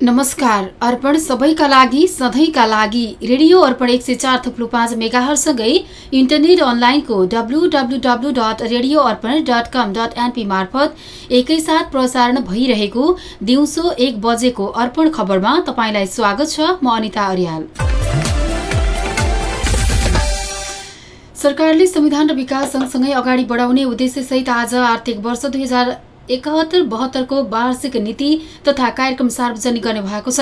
नमस्कार। अर्पण सबैका लागि सधैँका लागि रेडियो अर्पण एक सय चार थुप्लो पाँच मेगाहरूसँगै इन्टरनेट अनलाइनको W W W dot radio Arpan dot com dot NP मार्फत एकैसाथ प्रसारण भइरहेको दिउँसो एक बजेको अर्पण खबरमा तपाईँलाई स्वागत छ। म अनिता अर्याल। सरकारले संविधान र विकास सँगसँगै अगाडि बढाउने उद्देश्यसहित आज आर्थिक वर्ष दुई हजार एकहत्तर बहत्तरको वार्षिक नीति तथा कार्यक्रम सार्वजनिक गर्ने भएको छ।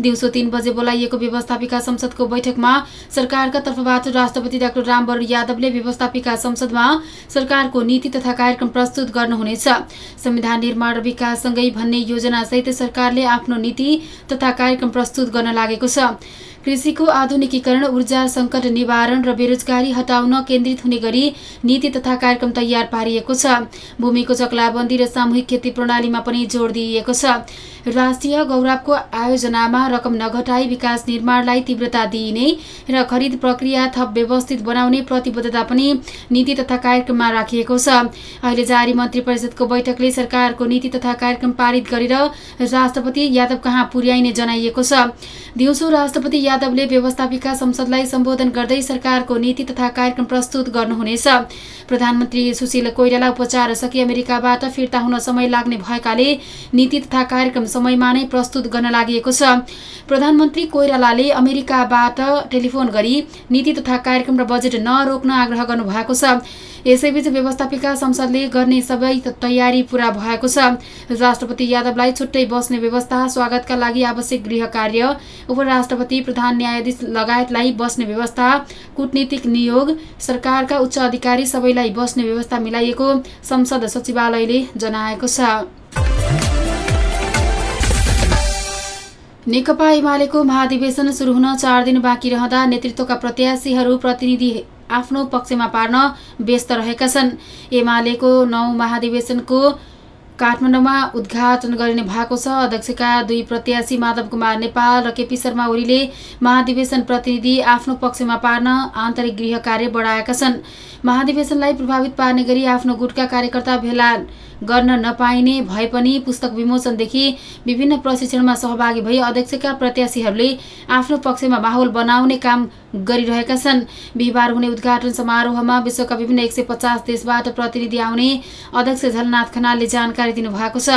दिउँसो तीन बजे बोलाइएको व्यवस्थापिका संसदको बैठकमा सरकारका तर्फबाट राष्ट्रपति डाक्टर रामवरण यादवले व्यवस्थापिका संसदमा सरकारको नीति तथा कार्यक्रम प्रस्तुत गर्नुहुनेछ। संविधान निर्माण र विकाससँगै भन्ने योजनासहित सरकारले आफ्नो नीति तथा कार्यक्रम प्रस्तुत गर्न लागेको छ। कृषिको आधुनिकीकरण ऊर्जा सङ्कट निवारण र बेरोजगारी हटाउन केन्द्रित हुने गरी नीति तथा कार्यक्रम तयार पारिएको छ। भूमिको चक्लाबन्दी र सामूहिक खेती प्रणालीमा पनि जोड दिइएको छ। राष्ट्रिय गौरवको आयोजनामा रकम नघटाई विकास निर्माणलाई तीव्रता दिइने र खरिद प्रक्रिया थप व्यवस्थित बनाउने प्रतिबद्धता पनि नीति तथा कार्यक्रममा राखिएको छ। अहिले जारी मन्त्री परिषदको बैठकले सरकारको नीति तथा कार्यक्रम पारित गरेर राष्ट्रपति यादव कहाँ पुर्याइने जनाइएको छ। दिउँसो राष्ट्रपति यादवले व्यवस्थापिका संसदलाई सम्बोधन गर्दै सरकारको नीति तथा कार्यक्रम प्रस्तुत गर्नुहुनेछ। प्रधानमन्त्री सुशील कोइराला उपचार सकी अमेरिकाबाट फिर्ता हुन समय लाग्ने भएकाले नीति तथा कार्यक्रम समयमा नै प्रस्तुत गर्न लागि छ। प्रधानमन्त्री कोइरालाले अमेरिकाबाट टेलिफोन गरी नीति तथा कार्यक्रम र बजेट नरोक्न आग्रह गर्नुभएको छ। यसैबीच व्यवस्थापिका संसदले गर्ने सबै तयारी पूरा भएको छ। राष्ट्रपति यादवलाई छुट्टै बस्ने व्यवस्था स्वागतका लागि आवश्यक गृह कार्य उपराष्ट्रपति प्रधान न्यायाधीश लगायतलाई बस्ने व्यवस्था कूटनीतिक नियोग सरकारका उच्च अधिकारी सबैलाई बस्ने व्यवस्था मिलाइएको संसद सचिवालयले जनाएको छ। नेकपा एमालेको महाधिवेशन सुरु हुन चार दिन बाँकी रहँदा नेतृत्वका प्रत्याशीहरू प्रतिनिधि आफ्नो पक्षमा पार्न व्यस्त रहेका छन्। एमालेको नौ महाधिवेशनको काठमाडौँमा उद्घाटन गरिने भएको छ। अध्यक्षका दुई प्रत्याशी माधव कुमार नेपाल र केपी शर्मा ओलीले महाधिवेशन प्रतिनिधि आफ्नो पक्षमा पार्न आन्तरिक गृह कार्य बढाएका छन्। महाधिवेशनलाई प्रभावित पार्ने गरी आफ्नो गुटका कार्यकर्ता भेला गर्न नपाइने भए पनि पुस्तक विमोचनदेखि विभिन्न प्रशिक्षणमा सहभागी भई अध्यक्षका प्रत्याशीहरूले आफ्नो पक्षमा माहौल बनाउने काम गरिरहेका छन्। बिहिबार हुने उद्घाटन समारोहमा विश्वका विभिन्न एक देशबाट प्रतिनिधि आउने अध्यक्ष झलनाथ खनालले जानकारी दिनुभएको छ।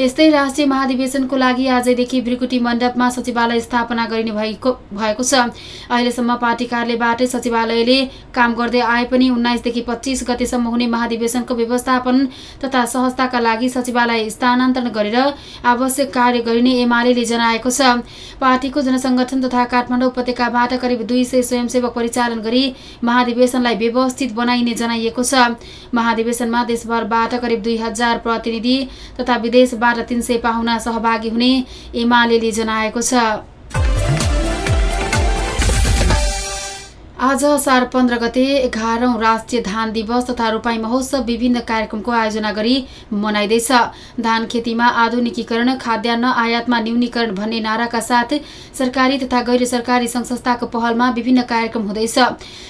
यस्तै राष्ट्रिय महाधिवेशनको लागि आजदेखि ब्रिकुटी मण्डपमा सचिवालय स्थापना गरिने भएको भएको छ। अहिलेसम्म पार्टी कार्यालयबाटै सचिवालयले काम गर्दै आए पनि उन्नाइसदेखि पच्चिस गतेसम्म हुने महाधिवेशनको व्यवस्थापन तथा सहजताका लागि सचिवालय स्थानान्तरण गरेर आवश्यक कार्य गरिने एमाले जनाएको छ। पार्टीको जनसङ्गठन तथा काठमाडौँ उपत्यकाबाट करिब दुई सय स्वयंसेवक परिचालन गरी महाधिवेशनलाई व्यवस्थित बनाइने जनाइएको छ। महाधिवेशनमा देशभरबाट करिब दुई हजार प्रतिनिधि तथा विदेशबाट तिन सय पाहुना सहभागी हुने एमाले जनाएको छ। आज असार पन्ध्र गते एघारौँ राष्ट्रिय धान दिवस तथा रोपाई महोत्सव विभिन्न कार्यक्रमको आयोजना गरी मनाइँदैछ। धान खेतीमा आधुनिकीकरण खाद्यान्न आयातमा न्यूनीकरण भन्ने नाराका साथ सरकारी तथा गैर सरकारी सङ्घ संस्थाको पहलमा विभिन्न कार्यक्रम हुँदैछ।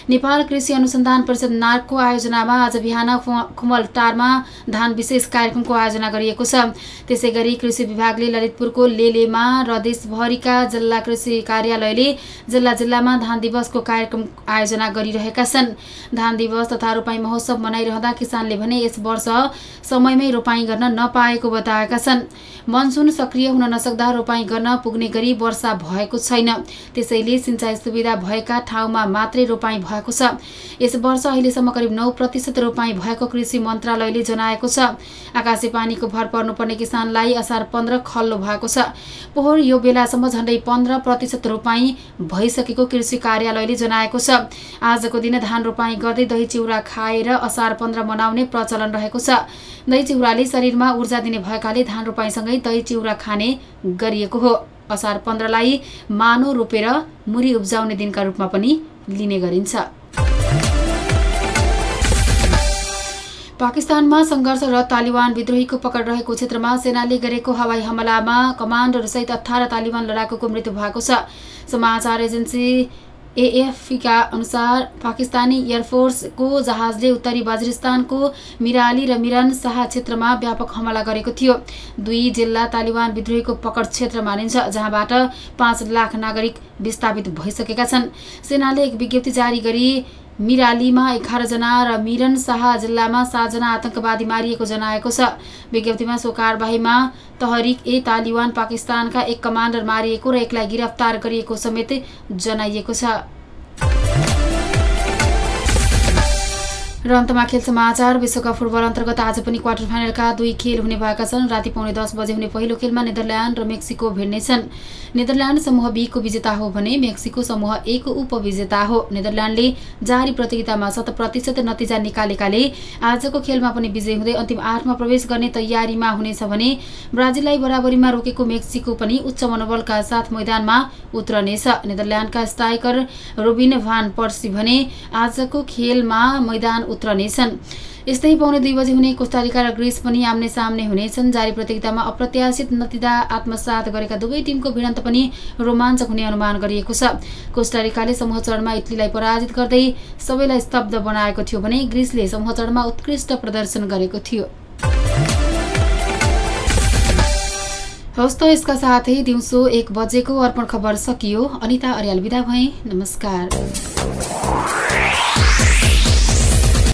नेपाल कृषि अनुसन्धान परिषद नार्कको आयोजनामा आज बिहान खुमलटारमा धान विशेष कार्यक्रमको आयोजना गरिएको छ। त्यसै गरी कृषि विभागले ललितपुरको लेलेमा र देशभरिका जिल्ला कृषि कार्यालयले जिल्ला जिल्लामा धान दिवसको कार्यक्रम आयोजना गरिरहेका छन्। धान दिवस तथा रोपाई महोत्सव मनाइरहँदा किसानले भने यस वर्ष समयमै रोपाई गर्न नपाएको बताएका छन्। मनसुन सक्रिय हुन नसक्दा रोपाई गर्न पुग्ने गरी वर्षा भएको छैन। त्यसैले सिँचाइ सुविधा भएका ठाउँमा मात्रै रोपाई भएको छ। यस वर्ष अहिलेसम्म करिब नौ प्रतिशत रोपाई भएको कृषि मन्त्रालयले जनाएको छ। आकाशे पानीको भर पर्नुपर्ने किसानलाई असार पन्ध्र खल्लो भएको छ। पोहोर यो बेलासम्म झन्डै पन्ध्र प्रतिशत रोपाई भइसकेको कृषि कार्यालयले जनाएको छ। आजको दिन धान रोपाई गर्दै दही चिउरा खाएर असार पन्ध्र मनाउने प्रचलन रहेको छ। दही चिउराले शरीरमा ऊर्जा दिने भएकाले धान रोपाईसँगै दही चिउरा खाने गरिएको हो। असार पन्ध्रलाई मानो रोपेर मुरी उब्जाउने दिनका रूपमा पनि लिने गरिन्छ। पाकिस्तानमा सङ्घर्षरत तालिबान विद्रोहीको पकड रहेको क्षेत्रमा सेनाले गरेको हवाई हमलामा कमान्डरसहित अठार तालिबान लडाकुको मृत्यु भएको छ। समाचार एजेन्सी एएफका अनुसार पाकिस्तानी एयरफोर्सको जहाजले उत्तरी वजिरिस्तानको मिराली र मिरन शाह क्षेत्रमा व्यापक हमला गरेको थियो। दुई जिल्ला तालिबान विद्रोहीको पकड क्षेत्र मानिन्छ जहाँबाट पाँच लाख नागरिक विस्थापित भइसकेका छन्। सेनाले एक विज्ञप्ति जारी गरी मिरालीमा एघारजना र मिरन शाह जिल्लामा सातजना आतंकवादी मारिएको जनाएको छ। विज्ञप्तिमा सो कारवाहीमा तहरिक ए तालिबान पाकिस्तानका एक कमान्डर मारिएको र एकलाई गिरफ्तार गरिएको समेत जनाइएको छ। र अन्तमा खेल समाचार विश्वकप फुटबल अन्तर्गत आज पनि क्वार्टर फाइनलका दुई खेल हुने भएका छन्। राति पाउने दस बजे हुने पहिलो खेलमा नेदरल्यान्ड र मेक्सिको भिड्नेछन् नेदरल्यान्ड समूह बीको विजेता हो भने मेक्सिको समूह ए को उपविजेता हो। नेदरल्यान्डले जारी प्रतियोगितामा शत प्रतिशत नतिजा निकालेकाले आजको खेलमा पनि विजय हुँदै अन्तिम आठमा प्रवेश गर्ने तयारीमा हुनेछ भने ब्राजिललाई बराबरीमा रोकेको मेक्सिको पनि उच्च मनोबलका साथ मैदानमा उत्रनेछ। नेदरल्यान्डका स्ट्राइकर रोबिन भान पर्सी भने आजको खेलमा मैदान उत्रनेछन् यस्तै पाउने दुई बजे हुने कोस्टारिका र ग्रिस पनि आम्ने सामने हुनेछन्। जारी प्रतियोगितामा अप्रत्याशित नतिजा आत्मसात गरेका दुवै टिमको भिडन्त पनि रोमाञ्चक हुने अनुमान गरिएको छ। कोस्टारिकाले समूह चरणमा इटलीलाई पराजित गर्दै सबैलाई स्तब्ध बनाएको थियो भने ग्रिसले समूह चरणमा उत्कृष्ट प्रदर्शन गरेको थियो। हवस् त यसका साथै दिउँसो एक बजेको अर्पण खबर सकियो। अनिता अर्याल विदा भए। नमस्कार।